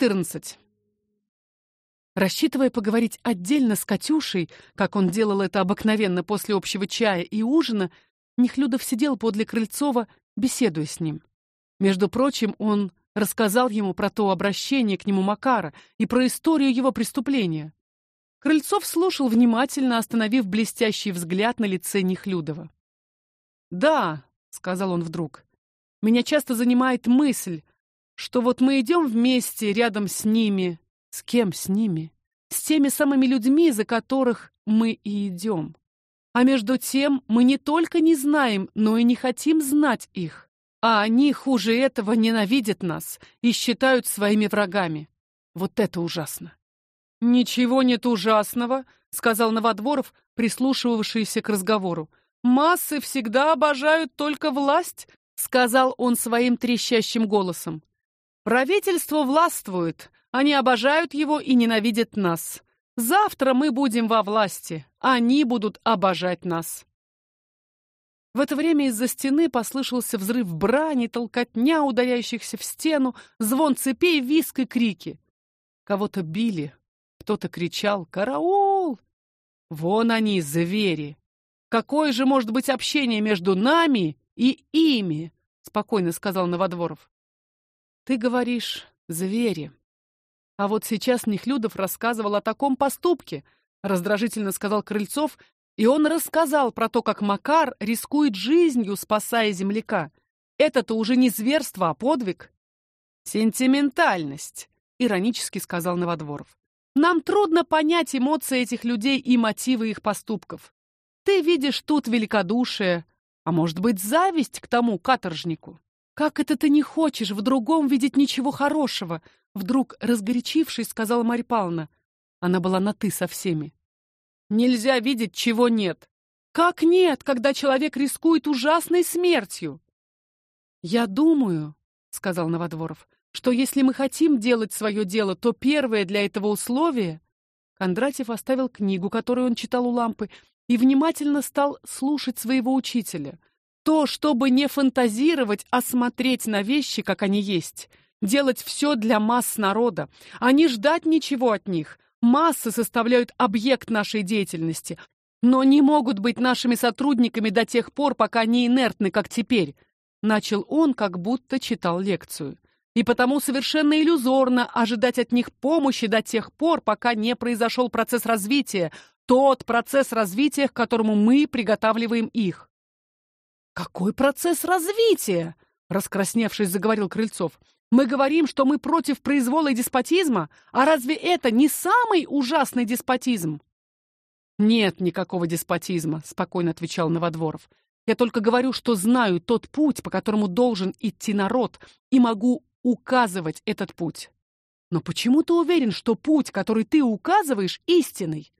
14. Рассчитывая поговорить отдельно с Катюшей, как он делал это обыкновенно после общего чая и ужина, Нехлюдов сидел подле Крыльцова, беседуя с ним. Между прочим, он рассказал ему про то обращение к нему Макара и про историю его преступления. Крыльцов слушал внимательно, остановив блестящий взгляд на лице Нехлюдова. "Да", сказал он вдруг. "Меня часто занимает мысль, что вот мы идем вместе рядом с ними. С кем с ними? С теми самыми людьми, за которых мы и идем. А между тем мы не только не знаем, но и не хотим знать их. А они хуже этого ненавидят нас и считают своими врагами. Вот это ужасно. Ничего нет ужасного, сказал Новодворов, прислушивавшийся к разговору. Массы всегда обожают только власть, сказал он своим трещащим голосом. Правительство властвует, они обожают его и ненавидят нас. Завтра мы будем во власти, они будут обожать нас. В это время из-за стены послышался взрыв брани, толкотня ударяющихся в стену, звон цепей, визг и крики. Кого-то били, кто-то кричал: "Караул!" Вон они, звери. Какое же может быть общение между нами и ими? спокойно сказал Новодворов. Ты говоришь, звери. А вот сейчас Нехлюдов рассказывал о таком поступке, раздражительно сказал Крыльцов, и он рассказал про то, как Макар рискует жизнью, спасая земляка. Это-то уже не зверство, а подвиг. Сентиментальность, иронически сказал Новодворов. Нам трудно понять эмоции этих людей и мотивы их поступков. Ты видишь тут великодушие, а может быть, зависть к тому каторжнику. Как это ты не хочешь в другом видеть ничего хорошего? Вдруг разгорячившись, сказала Марья Павловна. Она была на ты со всеми. Нельзя видеть чего нет. Как нет, когда человек рискует ужасной смертью? Я думаю, сказал Новодворов, что если мы хотим делать свое дело, то первое для этого условие Кондратьев оставил книгу, которую он читал у лампы, и внимательно стал слушать своего учителя то, чтобы не фантазировать, а смотреть на вещи, как они есть, делать все для масс народа, а не ждать ничего от них. Массы составляют объект нашей деятельности, но не могут быть нашими сотрудниками до тех пор, пока они инертны, как теперь. Начал он, как будто читал лекцию. И потому совершенно иллюзорно ожидать от них помощи до тех пор, пока не произошел процесс развития, тот процесс развития, к которому мы приготавливаем их. Какой процесс развития? раскрасневшись, заговорил Крыльцов. Мы говорим, что мы против произвола и деспотизма, а разве это не самый ужасный деспотизм? Нет никакого деспотизма, спокойно отвечал Новодворов. Я только говорю, что знаю тот путь, по которому должен идти народ, и могу указывать этот путь. Но почему ты уверен, что путь, который ты указываешь, истинный?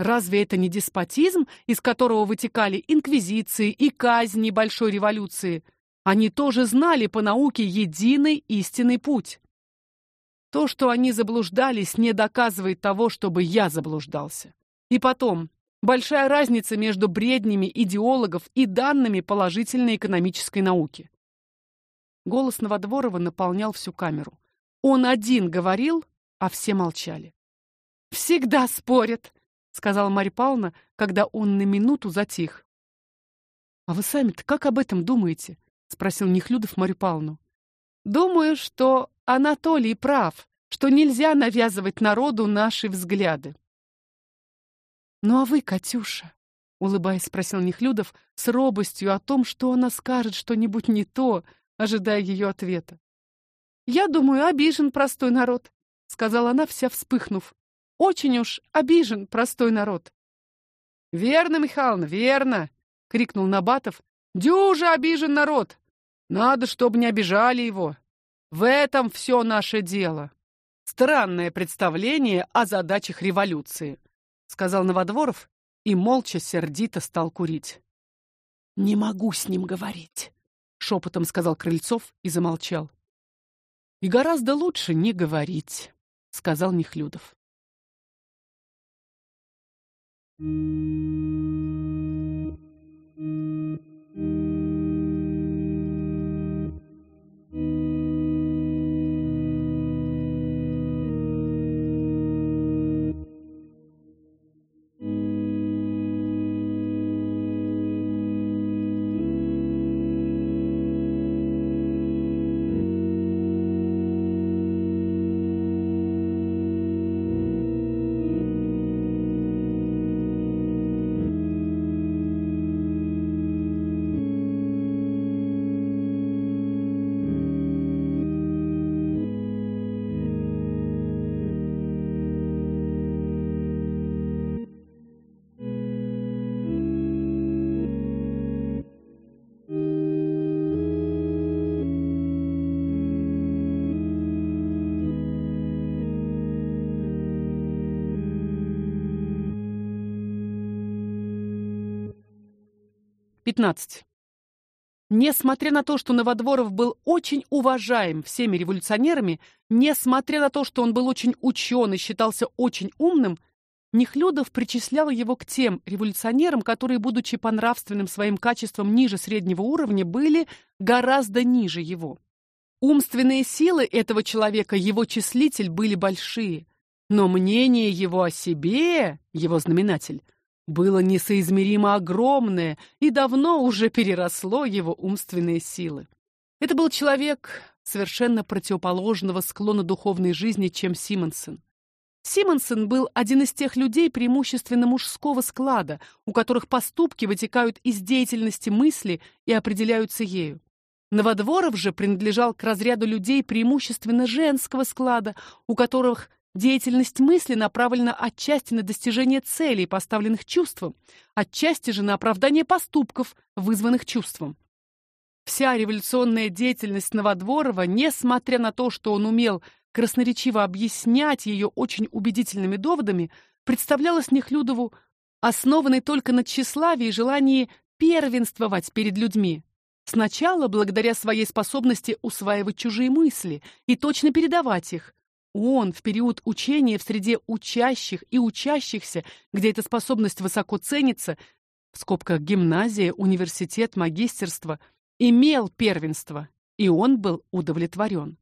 Разве это не деспотизм, из которого вытекали инквизиции и казни большой революции? Они тоже знали по науке единый истинный путь. То, что они заблуждались, не доказывает того, чтобы я заблуждался. И потом, большая разница между бреднями идеологов и данными положительной экономической науки. Голос Новодворова наполнял всю камеру. Он один говорил, а все молчали. Всегда спорят, сказала Марья Павловна, когда он на минуту затих. А вы сами-то как об этом думаете? спросил Нехлюдов Марью Павловну. Думаю, что Анатолий прав, что нельзя навязывать народу наши взгляды. Ну а вы, Катюша, улыбаясь, спросил Нехлюдов с робостью о том, что она скажет что-нибудь не то, ожидая ее ответа. Я думаю, обижен простой народ, сказала она, вся вспыхнув. Очень уж обижен простой народ. Верно, Михайловна, верно, крикнул Набатов. Дюже обижен народ. Надо, чтобы не обижали его. В этом все наше дело. Странное представление о задачах революции, сказал Новодворов и молча сердито стал курить. Не могу с ним говорить, шепотом сказал Крыльцов и замолчал. И гораздо лучше не говорить, сказал Нехлюдов. Thank you. 15. Несмотря на то, что Новодворов был очень уважаем всеми революционерами, несмотря на то, что он был очень учён и считался очень умным, Нехлюдов причислял его к тем революционерам, которые, будучи по нравственным своим качествам ниже среднего уровня, были гораздо ниже его. Умственные силы этого человека, его числитель, были большие, но мнение его о себе, его знаменатель, было несоизмеримо огромное и давно уже переросло его умственные силы. Это был человек совершенно противоположного склона духовной жизни, чем Симонсон. Симонсон был один из тех людей преимущественно мужского склада, у которых поступки вытекают из деятельности мысли и определяются ею. Новодворов же принадлежал к разряду людей преимущественно женского склада, у которых Деятельность мысли направлена отчасти на достижение целей, поставленных чувством, отчасти же на оправдание поступков, вызванных чувством. Вся революционная деятельность Новодворова, несмотря на то, что он умел красноречиво объяснять ее очень убедительными доводами, представлялась Нехлюдову основанной только на тщеславии и желании первенствовать перед людьми. Сначала благодаря своей способности усваивать чужие мысли и точно передавать их, он в период учения в среде учащих и учащихся, где эта способность высоко ценится, в скобках гимназия, университет, магистерство, имел первенство, и он был удовлетворен.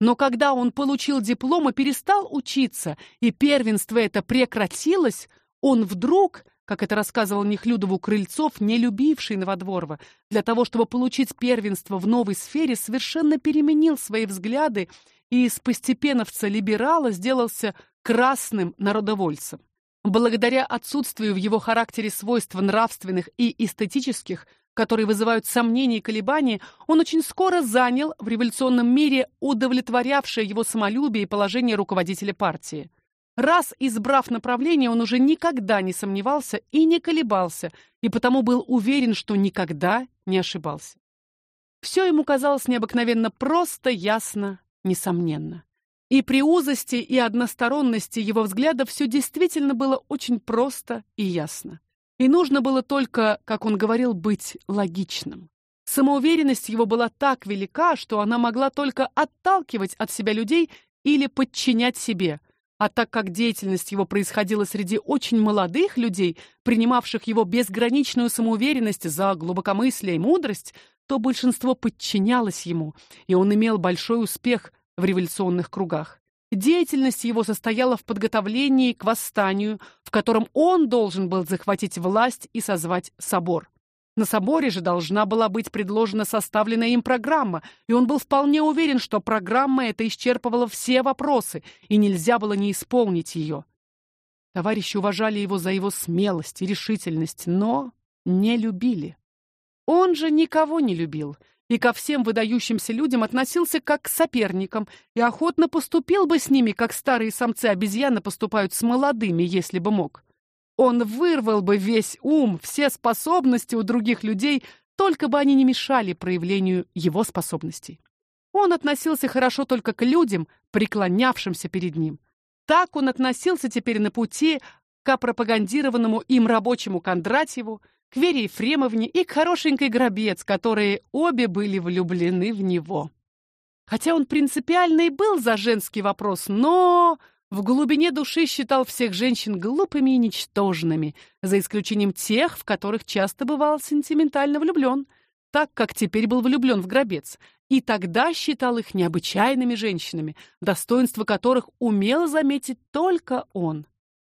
Но когда он получил диплом и перестал учиться, и первенство это прекратилось, он вдруг, как это рассказывал Нехлюдову Крыльцов, не любивший Новодворова, для того, чтобы получить первенство в новой сфере, совершенно переменил свои взгляды и из постепеновца-либерала сделался красным народовольцем. Благодаря отсутствию в его характере свойств нравственных и эстетических, которые вызывают сомнения и колебания, он очень скоро занял в революционном мире удовлетворявшее его самолюбие и положение руководителя партии. Раз избрав направление, он уже никогда не сомневался и не колебался, и потому был уверен, что никогда не ошибался. Все ему казалось необыкновенно просто, ясно несомненно. И при узости и односторонности его взгляда все действительно было очень просто и ясно. И нужно было только, как он говорил, быть логичным. Самоуверенность его была так велика, что она могла только отталкивать от себя людей или подчинять себе. А так как деятельность его происходила среди очень молодых людей, принимавших его безграничную самоуверенность за глубокомыслие и мудрость, то большинство подчинялось ему, и он имел большой успех в революционных кругах. Деятельность его состояла в подготовлении к восстанию, в котором он должен был захватить власть и созвать собор. На соборе же должна была быть предложена составленная им программа, и он был вполне уверен, что программа эта исчерпывала все вопросы, и нельзя было не исполнить ее. Товарищи уважали его за его смелость и решительность, но не любили. Он же никого не любил и ко всем выдающимся людям относился как к соперникам и охотно поступил бы с ними, как старые самцы обезьяны поступают с молодыми, если бы мог. Он вырвал бы весь ум, все способности у других людей, только бы они не мешали проявлению его способностей. Он относился хорошо только к людям, преклонявшимся перед ним. Так он относился теперь на пути к пропагандированному им рабочему Кондратьеву, к Вере Ефремовне и к хорошенькой Гробец, которые обе были влюблены в него. Хотя он принципиально и был за женский вопрос, но в глубине души считал всех женщин глупыми и ничтожными, за исключением тех, в которых часто бывал сентиментально влюблен, так как теперь был влюблен в Гробец, и тогда считал их необычайными женщинами, достоинства которых умел заметить только он.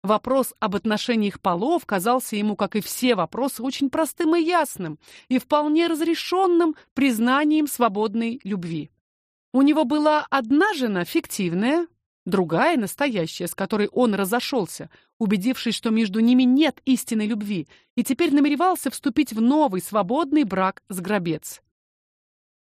Вопрос об отношениях полов казался ему, как и все вопросы, очень простым и ясным, и вполне разрешенным признанием свободной любви. У него была одна жена фиктивная, другая настоящая, с которой он разошелся, убедившись, что между ними нет истинной любви, и теперь намеревался вступить в новый свободный брак с Гробец.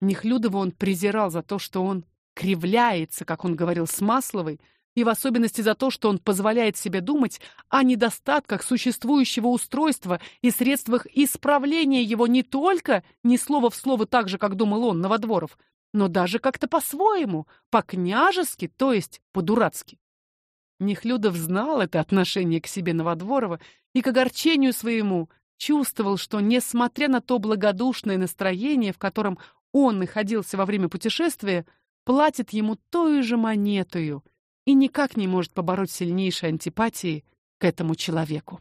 Нехлюдова он презирал за то, что он кривляется, как он говорил с Масловой, и в особенности за то, что он позволяет себе думать о недостатках существующего устройства и средствах исправления его не только ни слова в слово так же, как думал он, Новодворов, но даже как-то по-своему, по-княжески, то есть по-дурацки. Нехлюдов знал это отношение к себе Новодворова и к огорчению своему чувствовал, что, несмотря на то благодушное настроение, в котором он находился во время путешествия, платит ему той же монетою — и никак не может побороть сильнейшей антипатии к этому человеку.